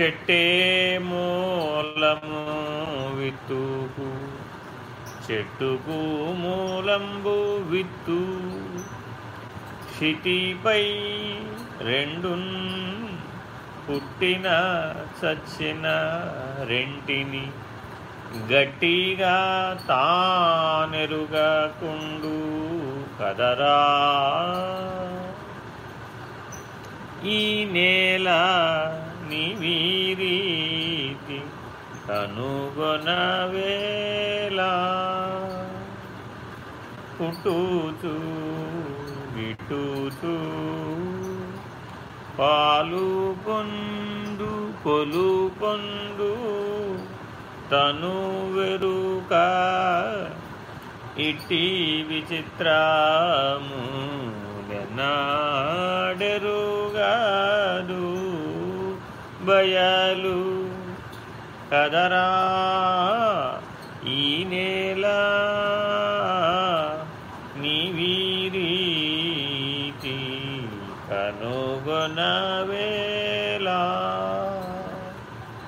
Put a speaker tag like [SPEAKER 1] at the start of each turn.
[SPEAKER 1] చెట్టే మూలము విత్తుకు చెట్టుకు మూలంబు విత్తు. క్షితిపై రెండున్ పుట్టిన చచ్చిన రెంటిని గట్టిగా తానెరుగకుండు కదరా. ఈ నేల నివీరీతి కనుగొనవేలా పుట్టుచు గిట్టుచు పాలు పొందు కొలు పొందు తను వెరుక ఇట్టి విచిత్రము నాడెరుగాదు బయలు కదరా ఈ నేల నీ వీరీతి కనుగొనవేలా